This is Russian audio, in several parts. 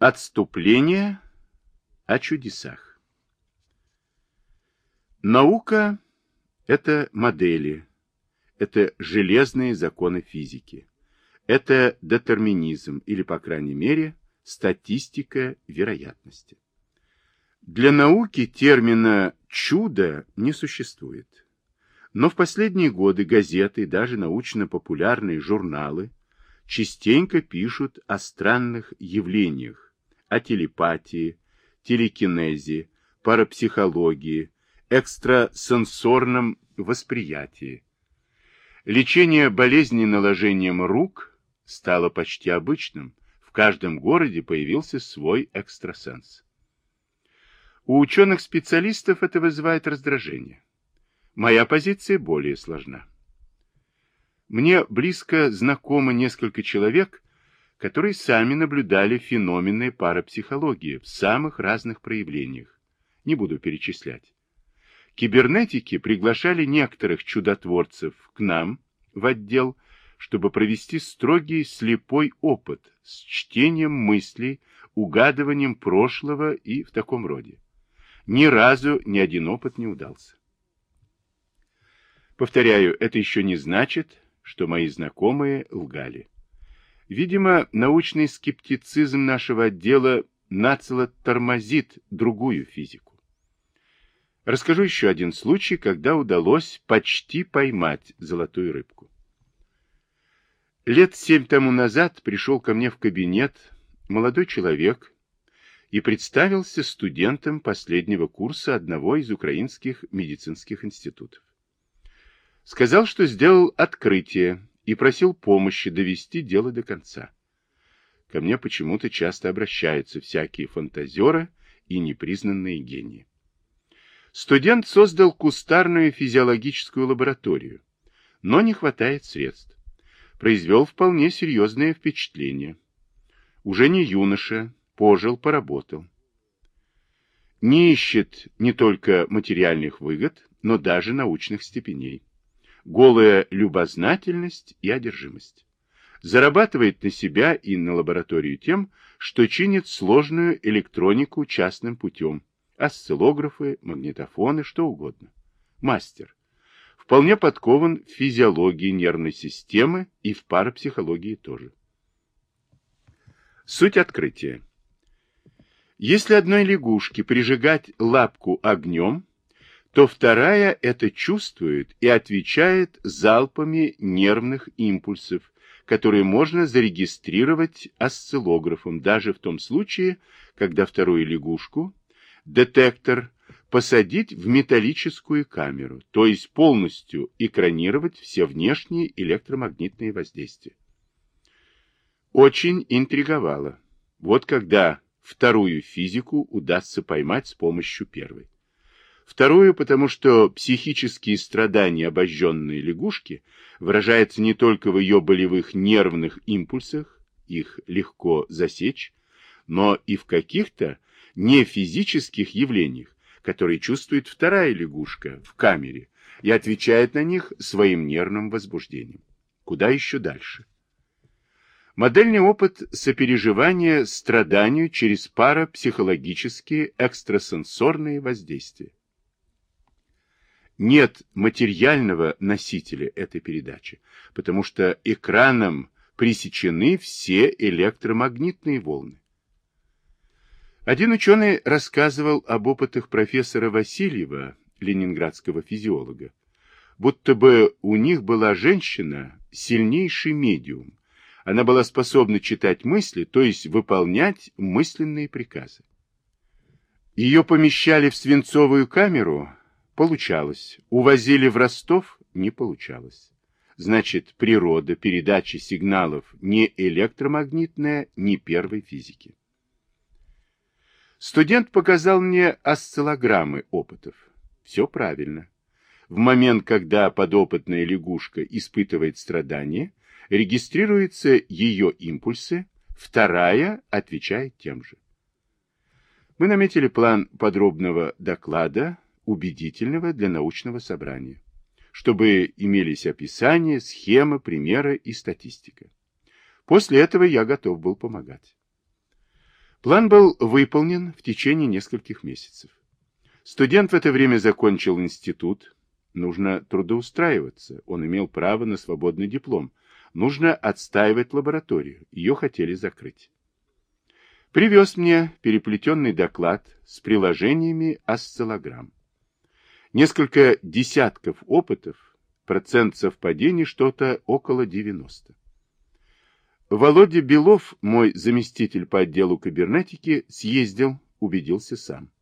Отступление о чудесах. Наука – это модели, это железные законы физики, это детерминизм или, по крайней мере, статистика вероятности. Для науки термина «чудо» не существует. Но в последние годы газеты и даже научно-популярные журналы частенько пишут о странных явлениях, о телепатии, телекинезе, парапсихологии, экстрасенсорном восприятии. Лечение болезней наложением рук стало почти обычным. В каждом городе появился свой экстрасенс. У ученых-специалистов это вызывает раздражение. Моя позиция более сложна. Мне близко знакомы несколько человек, которые сами наблюдали феномены парапсихологии в самых разных проявлениях. Не буду перечислять. Кибернетики приглашали некоторых чудотворцев к нам в отдел, чтобы провести строгий слепой опыт с чтением мыслей, угадыванием прошлого и в таком роде. Ни разу ни один опыт не удался. Повторяю, это еще не значит, что мои знакомые лгали. Видимо, научный скептицизм нашего отдела нацело тормозит другую физику. Расскажу еще один случай, когда удалось почти поймать золотую рыбку. Лет семь тому назад пришел ко мне в кабинет молодой человек и представился студентом последнего курса одного из украинских медицинских институтов. Сказал, что сделал открытие, и просил помощи довести дело до конца. Ко мне почему-то часто обращаются всякие фантазеры и непризнанные гении. Студент создал кустарную физиологическую лабораторию, но не хватает средств. Произвел вполне серьезное впечатление. Уже не юноша, пожил, поработал. Не ищет не только материальных выгод, но даже научных степеней голая любознательность и одержимость. Зарабатывает на себя и на лабораторию тем, что чинит сложную электронику частным путем. Осциллографы, магнитофоны, что угодно. Мастер. Вполне подкован в физиологии нервной системы и в парапсихологии тоже. Суть открытия. Если одной лягушке прижигать лапку огнем, то вторая это чувствует и отвечает залпами нервных импульсов, которые можно зарегистрировать осциллографом даже в том случае, когда вторую лягушку, детектор, посадить в металлическую камеру, то есть полностью экранировать все внешние электромагнитные воздействия. Очень интриговало. Вот когда вторую физику удастся поймать с помощью первой. Второе, потому что психические страдания обожженной лягушки выражаются не только в ее болевых нервных импульсах, их легко засечь, но и в каких-то нефизических явлениях, которые чувствует вторая лягушка в камере и отвечает на них своим нервным возбуждением. Куда еще дальше? Модельный опыт сопереживания страданию через парапсихологические экстрасенсорные воздействия нет материального носителя этой передачи, потому что экраном пресечены все электромагнитные волны. Один ученый рассказывал об опытах профессора Васильева, ленинградского физиолога, будто бы у них была женщина, сильнейший медиум. Она была способна читать мысли, то есть выполнять мысленные приказы. Ее помещали в свинцовую камеру, Получалось. Увозили в Ростов? Не получалось. Значит, природа передачи сигналов не электромагнитная, не первой физики. Студент показал мне осциллограммы опытов. Все правильно. В момент, когда подопытная лягушка испытывает страдания, регистрируются ее импульсы, вторая отвечает тем же. Мы наметили план подробного доклада убедительного для научного собрания, чтобы имелись описания, схемы, примеры и статистика. После этого я готов был помогать. План был выполнен в течение нескольких месяцев. Студент в это время закончил институт. Нужно трудоустраиваться. Он имел право на свободный диплом. Нужно отстаивать лабораторию. Ее хотели закрыть. Привез мне переплетенный доклад с приложениями осциллограмм. Несколько десятков опытов, процент совпадений что-то около 90. Володя Белов, мой заместитель по отделу кибернетики, съездил, убедился сам.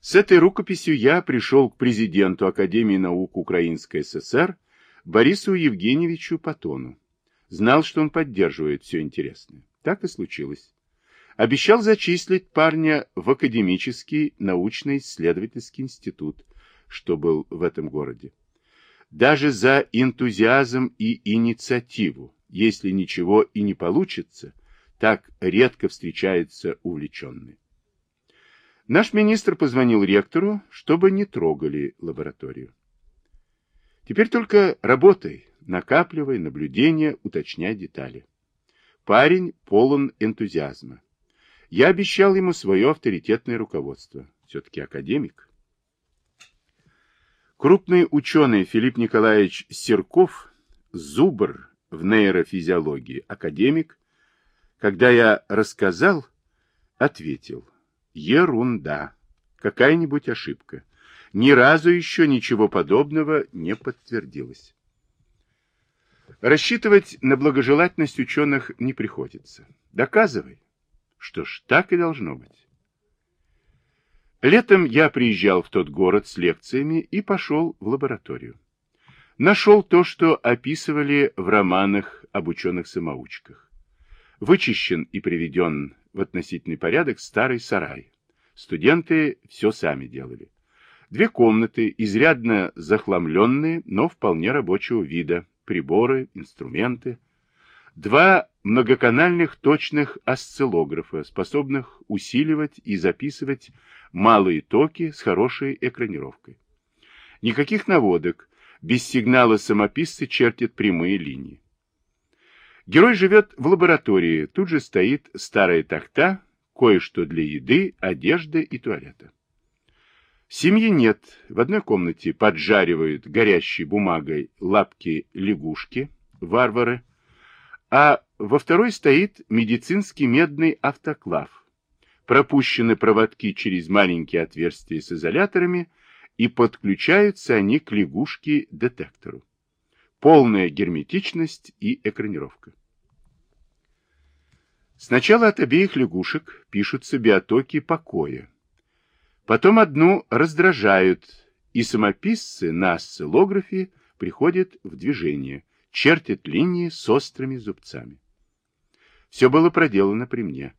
С этой рукописью я пришел к президенту Академии наук Украинской ССР Борису Евгеньевичу Патону. Знал, что он поддерживает все интересное. Так и случилось. Обещал зачислить парня в академический научно-исследовательский институт, что был в этом городе. Даже за энтузиазм и инициативу если ничего и не получится, так редко встречаются увлеченные. Наш министр позвонил ректору, чтобы не трогали лабораторию. Теперь только работай, накапливай наблюдения, уточняй детали. Парень полон энтузиазма. Я обещал ему свое авторитетное руководство. Все-таки академик. Крупный ученый Филипп Николаевич Серков, зубр, в нейрофизиологии академик, когда я рассказал, ответил, ерунда, какая-нибудь ошибка. Ни разу еще ничего подобного не подтвердилось. Рассчитывать на благожелательность ученых не приходится. Доказывай. Что ж, так и должно быть. Летом я приезжал в тот город с лекциями и пошел в лабораторию нашел то, что описывали в романах об ученых-самоучках. Вычищен и приведен в относительный порядок старый сарай. Студенты все сами делали. Две комнаты, изрядно захламленные, но вполне рабочего вида, приборы, инструменты. Два многоканальных точных осциллографа, способных усиливать и записывать малые токи с хорошей экранировкой. Никаких наводок, без сигнала самописцы чертит прямые линии. Герой живет в лаборатории, тут же стоит старая тахта, кое-что для еды, одежды и туалета. Семьи нет, в одной комнате поджаривают горящей бумагой лапки лягушки, варвары, а во второй стоит медицинский медный автоклав. Пропущены проводки через маленькие отверстия с изоляторами – и подключаются они к лягушке-детектору. Полная герметичность и экранировка. Сначала от обеих лягушек пишутся биотоки покоя. Потом одну раздражают, и самописцы на осциллографе приходят в движение, чертят линии с острыми зубцами. Все было проделано при мне.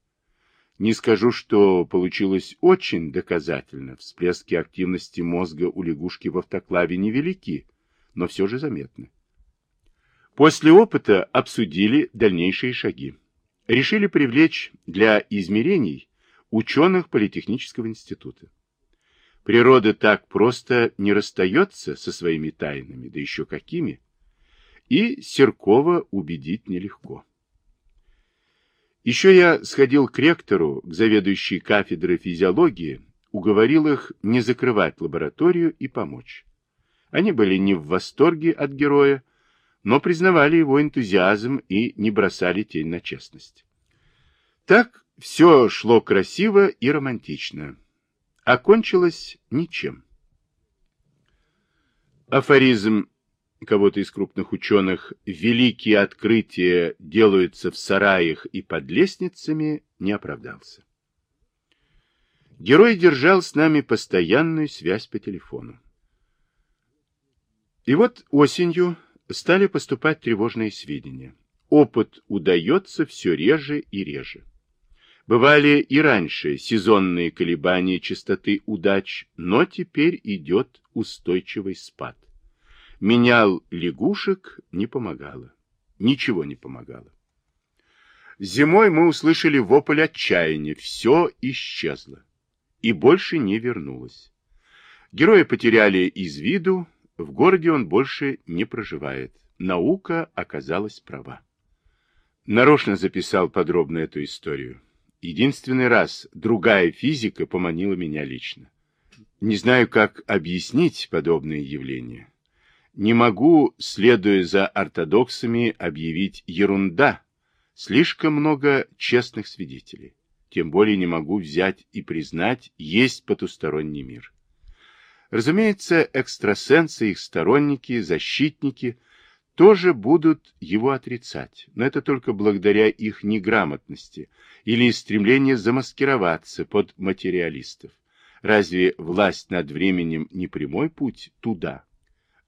Не скажу, что получилось очень доказательно. Всплески активности мозга у лягушки в автоклаве невелики, но все же заметны. После опыта обсудили дальнейшие шаги. Решили привлечь для измерений ученых Политехнического института. Природа так просто не расстается со своими тайнами, да еще какими. И Серкова убедить нелегко. Еще я сходил к ректору, к заведующей кафедрой физиологии, уговорил их не закрывать лабораторию и помочь. Они были не в восторге от героя, но признавали его энтузиазм и не бросали тень на честность. Так все шло красиво и романтично. Окончилось ничем. Афоризм кого-то из крупных ученых, великие открытия делаются в сараях и под лестницами, не оправдался. Герой держал с нами постоянную связь по телефону. И вот осенью стали поступать тревожные сведения. Опыт удается все реже и реже. Бывали и раньше сезонные колебания частоты удач, но теперь идет устойчивый спад менял лягушек, не помогало. Ничего не помогало. Зимой мы услышали вопль отчаяния. Все исчезло. И больше не вернулось. Героя потеряли из виду, в городе он больше не проживает. Наука оказалась права. Нарочно записал подробно эту историю. Единственный раз другая физика поманила меня лично. Не знаю, как объяснить подобное явление. Не могу, следуя за ортодоксами, объявить ерунда. Слишком много честных свидетелей. Тем более не могу взять и признать, есть потусторонний мир. Разумеется, экстрасенсы, их сторонники, защитники тоже будут его отрицать, но это только благодаря их неграмотности или стремлению замаскироваться под материалистов. Разве власть над временем не прямой путь туда?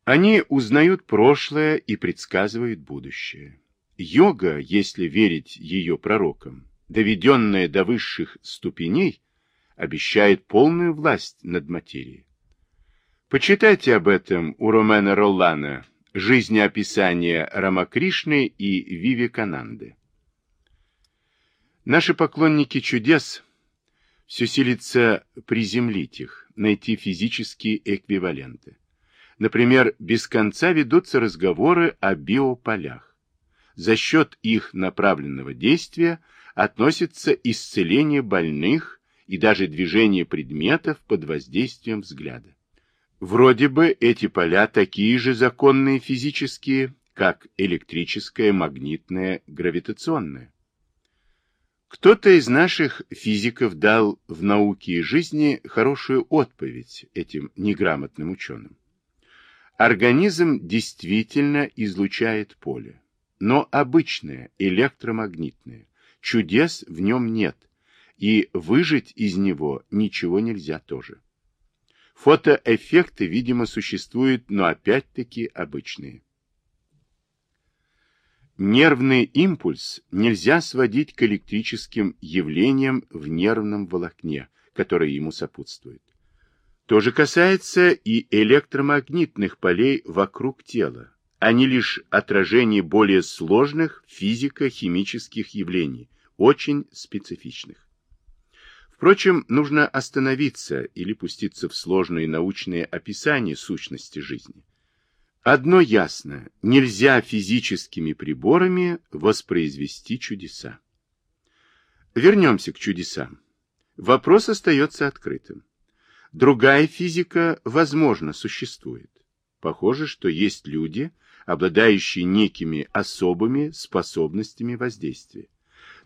Они узнают прошлое и предсказывают будущее. Йога, если верить ее пророкам, доведенная до высших ступеней, обещает полную власть над материей. Почитайте об этом у Ромена Роллана «Жизнеописание Рамакришны и Вивекананды». Наши поклонники чудес все силятся приземлить их, найти физические эквиваленты. Например, без конца ведутся разговоры о биополях. За счет их направленного действия относится исцеление больных и даже движение предметов под воздействием взгляда. Вроде бы эти поля такие же законные физические, как электрическое, магнитное, гравитационное. Кто-то из наших физиков дал в науке и жизни хорошую отповедь этим неграмотным ученым. Организм действительно излучает поле, но обычное, электромагнитное. Чудес в нем нет, и выжить из него ничего нельзя тоже. Фотоэффекты, видимо, существуют, но опять-таки обычные. Нервный импульс нельзя сводить к электрическим явлениям в нервном волокне, которые ему сопутствуют. То же касается и электромагнитных полей вокруг тела. Они лишь отражение более сложных физико-химических явлений, очень специфичных. Впрочем, нужно остановиться или пуститься в сложные научные описания сущности жизни. Одно ясно, нельзя физическими приборами воспроизвести чудеса. Вернемся к чудесам. Вопрос остается открытым. Другая физика, возможно, существует. Похоже, что есть люди, обладающие некими особыми способностями воздействия.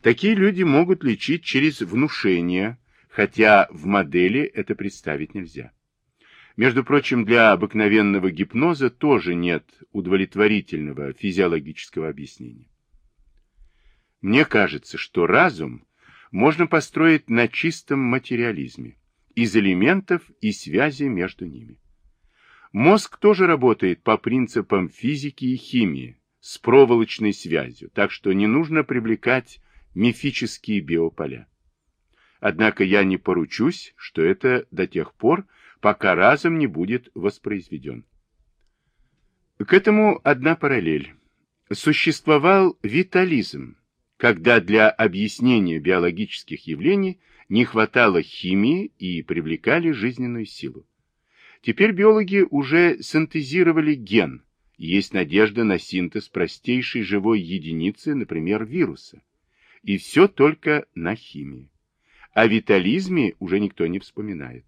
Такие люди могут лечить через внушение, хотя в модели это представить нельзя. Между прочим, для обыкновенного гипноза тоже нет удовлетворительного физиологического объяснения. Мне кажется, что разум можно построить на чистом материализме, из элементов и связи между ними. Мозг тоже работает по принципам физики и химии, с проволочной связью, так что не нужно привлекать мифические биополя. Однако я не поручусь, что это до тех пор, пока разум не будет воспроизведен. К этому одна параллель. Существовал витализм, когда для объяснения биологических явлений не хватало химии и привлекали жизненную силу. Теперь биологи уже синтезировали ген, есть надежда на синтез простейшей живой единицы, например, вируса. И все только на химии. О витализме уже никто не вспоминает.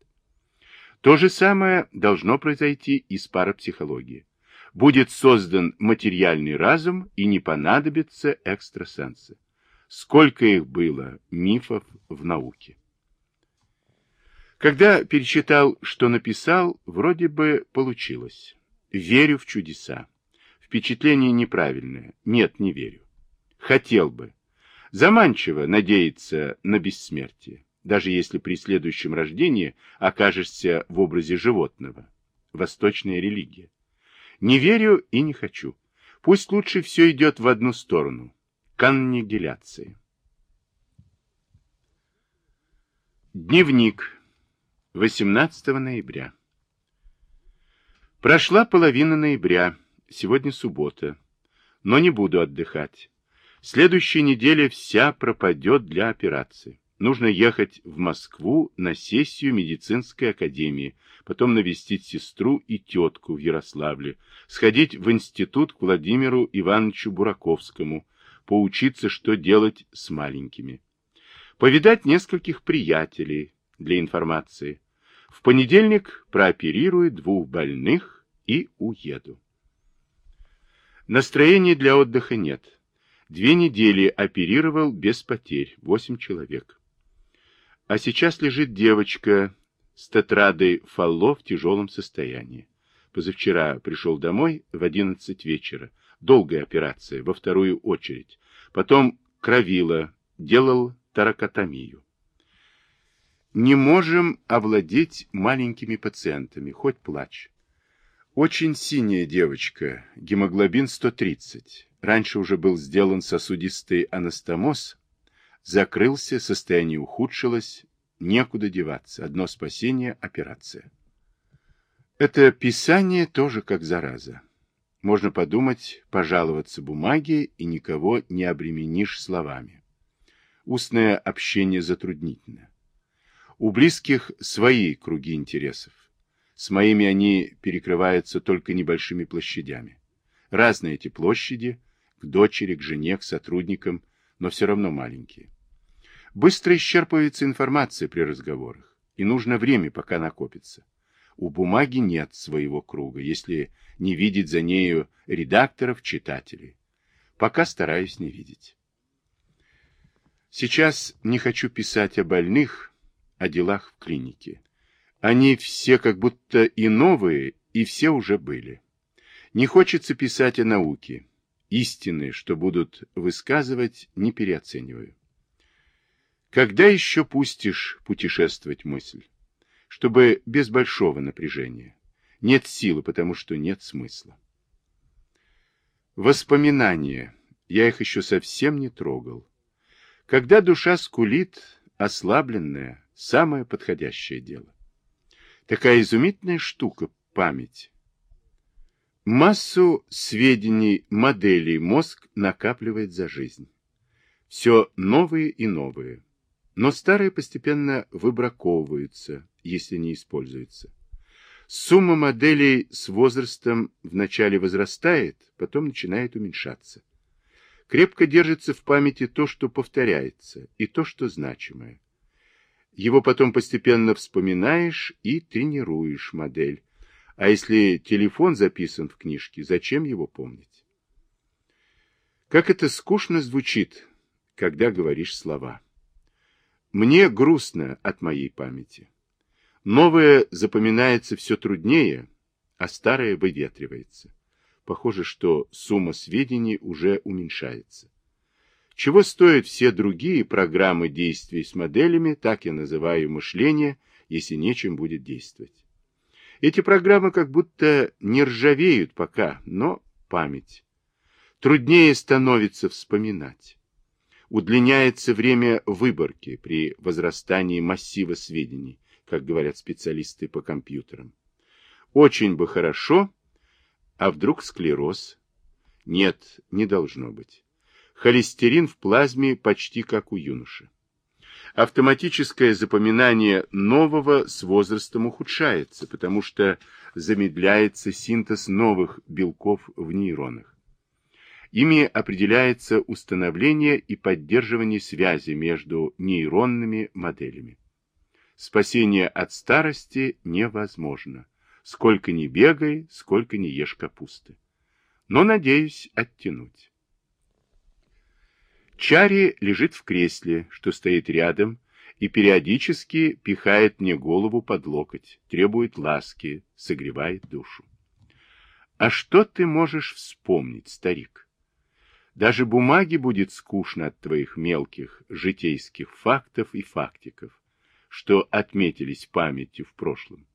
То же самое должно произойти и с парапсихологией. Будет создан материальный разум и не понадобится экстрасенсы. Сколько их было, мифов в науке. Когда перечитал, что написал, вроде бы получилось. Верю в чудеса. Впечатление неправильное. Нет, не верю. Хотел бы. Заманчиво надеяться на бессмертие, даже если при следующем рождении окажешься в образе животного. Восточная религия. Не верю и не хочу. Пусть лучше все идет в одну сторону. К аннигиляции. Дневник. 18 ноября. Прошла половина ноября. Сегодня суббота. Но не буду отдыхать. Следующая неделя вся пропадет для операции. Нужно ехать в Москву на сессию медицинской академии, потом навестить сестру и тетку в Ярославле, сходить в институт к Владимиру Ивановичу Бураковскому, поучиться, что делать с маленькими. Повидать нескольких приятелей для информации. В понедельник прооперирую двух больных и уеду. Настроения для отдыха нет. Две недели оперировал без потерь, восемь человек. А сейчас лежит девочка с тетрадой Фалло в тяжелом состоянии. Позавчера пришел домой в одиннадцать вечера. Долгая операция, во вторую очередь. Потом кровила, делал таракотомию. Не можем овладеть маленькими пациентами, хоть плачь. Очень синяя девочка, гемоглобин 130. Раньше уже был сделан сосудистый анастомоз, закрылся, состояние ухудшилось, некуда деваться. Одно спасение – операция. Это писание тоже как зараза. Можно подумать, пожаловаться бумаге и никого не обременишь словами. Устное общение затруднительно. У близких свои круги интересов. С моими они перекрываются только небольшими площадями. Разные эти площади, к дочери, к жене, к сотрудникам, но все равно маленькие. Быстро исчерпывается информация при разговорах, и нужно время, пока накопится. У бумаги нет своего круга, если не видеть за нею редакторов, читателей. Пока стараюсь не видеть. Сейчас не хочу писать о больных, о делах в клинике. Они все как будто и новые, и все уже были. Не хочется писать о науке. Истины, что будут высказывать, не переоцениваю. Когда еще пустишь путешествовать мысль? Чтобы без большого напряжения. Нет силы, потому что нет смысла. Воспоминания. Я их еще совсем не трогал. Когда душа скулит, ослабленная, самое подходящее дело. Такая изумительная штука – память. Массу сведений, моделей мозг накапливает за жизнь. Все новые и новые. Но старые постепенно выбраковываются, если не используются. Сумма моделей с возрастом вначале возрастает, потом начинает уменьшаться. Крепко держится в памяти то, что повторяется, и то, что значимое. Его потом постепенно вспоминаешь и тренируешь модель. А если телефон записан в книжке, зачем его помнить? Как это скучно звучит, когда говоришь слова. Мне грустно от моей памяти. Новое запоминается все труднее, а старое выветривается. Похоже, что сумма сведений уже уменьшается. Чего стоят все другие программы действий с моделями, так я называю мышление, если нечем будет действовать. Эти программы как будто не ржавеют пока, но память. Труднее становится вспоминать. Удлиняется время выборки при возрастании массива сведений, как говорят специалисты по компьютерам. Очень бы хорошо, а вдруг склероз? Нет, не должно быть холестерин в плазме почти как у юноши. Автоматическое запоминание нового с возрастом ухудшается, потому что замедляется синтез новых белков в нейронах. Ими определяется установление и поддерживание связи между нейронными моделями. Спасение от старости невозможно. Сколько ни бегай, сколько ни ешь капусты. Но надеюсь оттянуть. Чари лежит в кресле, что стоит рядом, и периодически пихает мне голову под локоть, требует ласки, согревает душу. А что ты можешь вспомнить, старик? Даже бумаги будет скучно от твоих мелких житейских фактов и фактиков, что отметились памятью в прошлом.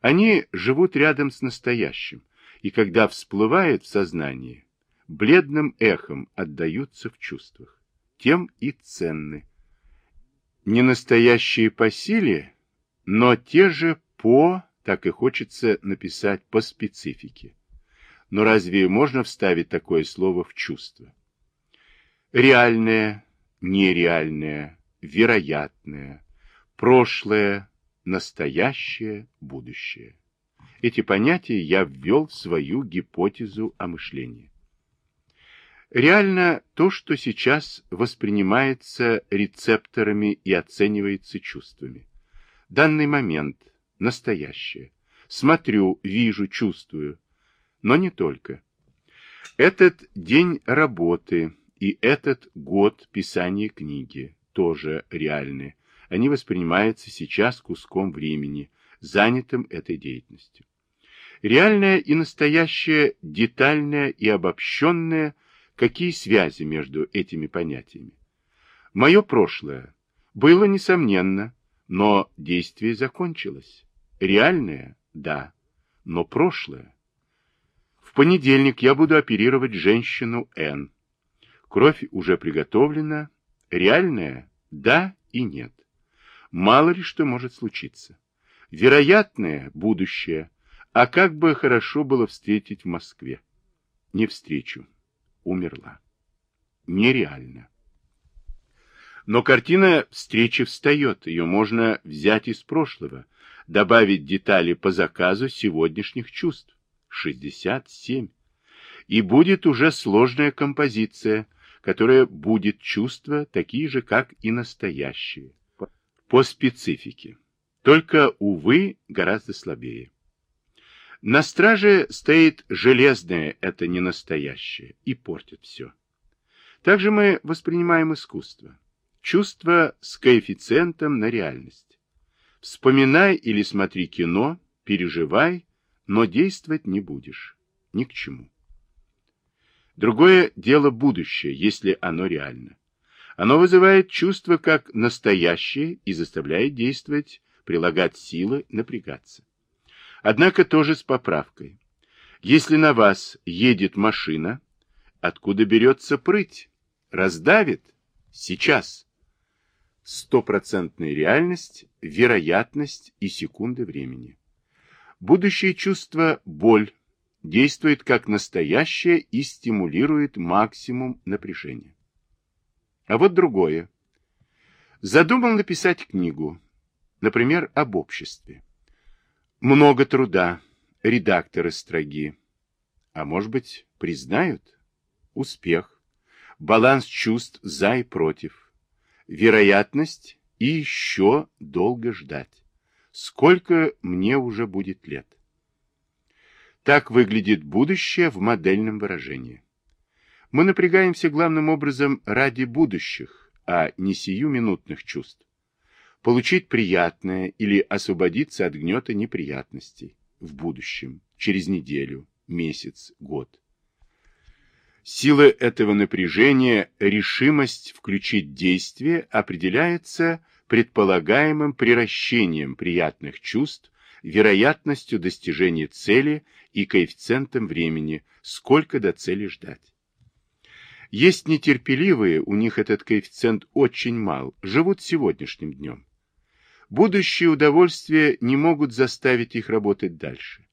Они живут рядом с настоящим, и когда всплывает в сознание, бледным эхом отдаются в чувствах. Тем и ценны. Не настоящие по силе, но те же по, так и хочется написать по специфике. Но разве можно вставить такое слово в чувство? Реальное, нереальное, вероятное, прошлое, настоящее, будущее. Эти понятия я ввел в свою гипотезу о мышлении. Реально то, что сейчас воспринимается рецепторами и оценивается чувствами. Данный момент, настоящее. Смотрю, вижу, чувствую. Но не только. Этот день работы и этот год писания книги тоже реальны. Они воспринимаются сейчас куском времени, занятым этой деятельностью. Реальное и настоящее, детальное и обобщенное, какие связи между этими понятиями? Мое прошлое было, несомненно, но действие закончилось. Реальное – да, но прошлое. В понедельник я буду оперировать женщину Н. Кровь уже приготовлена. Реальная – да и нет. Мало ли что может случиться. Вероятное – будущее – а как бы хорошо было встретить в Москве. Не встречу. Умерла. Нереально. Но картина встречи встает. Ее можно взять из прошлого, добавить детали по заказу сегодняшних чувств. 67. И будет уже сложная композиция, которая будет чувства такие же, как и настоящие. По специфике. Только, увы, гораздо слабее. На страже стоит железное, это не настоящее, и портит все. Также мы воспринимаем искусство. Чувство с коэффициентом на реальность. Вспоминай или смотри кино, переживай, но действовать не будешь. Ни к чему. Другое дело будущее, если оно реально. Оно вызывает чувство как настоящее и заставляет действовать, прилагать силы, напрягаться. Однако тоже с поправкой. Если на вас едет машина, откуда берется прыть? Раздавит? Сейчас. Стопроцентная реальность, вероятность и секунды времени. Будущее чувство – боль, действует как настоящее и стимулирует максимум напряжения. А вот другое. Задумал написать книгу, например, об обществе. Много труда, редакторы строги. А может быть, признают? Успех, баланс чувств за и против, вероятность и еще долго ждать. Сколько мне уже будет лет? Так выглядит будущее в модельном выражении. Мы напрягаемся главным образом ради будущих, а не сиюминутных чувств получить приятное или освободиться от гнета неприятностей в будущем, через неделю, месяц, год. Сила этого напряжения, решимость включить действие определяется предполагаемым приращением приятных чувств, вероятностью достижения цели и коэффициентом времени, сколько до цели ждать. Есть нетерпеливые, у них этот коэффициент очень мал, живут сегодняшним днем. Будущие удовольствия не могут заставить их работать дальше.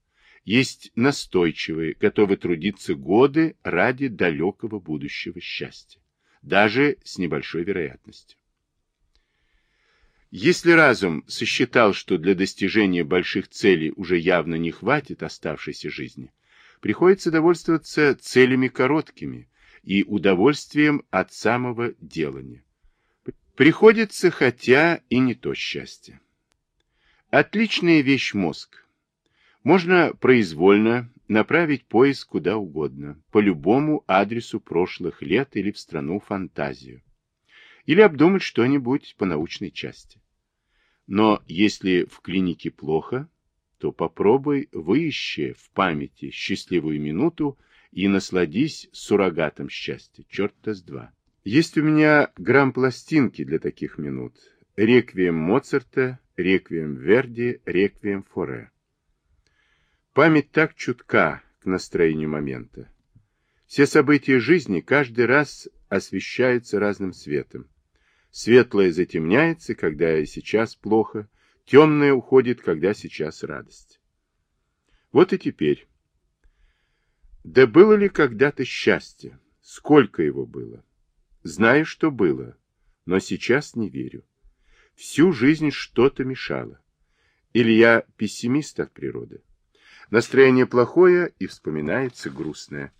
Есть настойчивые, готовы трудиться годы ради далекого будущего счастья, даже с небольшой вероятностью. Если разум сосчитал, что для достижения больших целей уже явно не хватит оставшейся жизни, приходится довольствоваться целями короткими и удовольствием от самого делания. Приходится, хотя и не то счастье. Отличная вещь мозг. Можно произвольно направить поиск куда угодно, по любому адресу прошлых лет или в страну фантазию. Или обдумать что-нибудь по научной части. Но если в клинике плохо, то попробуй выищи в памяти счастливую минуту и насладись суррогатом счастья, черта с два. Есть у меня грамм пластинки для таких минут. Реквием Моцарта, реквием Верди, реквием Форе. Память так чутка к настроению момента. Все события жизни каждый раз освещаются разным светом. Светлое затемняется, когда сейчас плохо, темное уходит, когда сейчас радость. Вот и теперь. Да было ли когда-то счастье? Сколько его было? Знаю, что было, но сейчас не верю. Всю жизнь что-то мешало. Или я пессимист от природы. Настроение плохое и вспоминается грустное.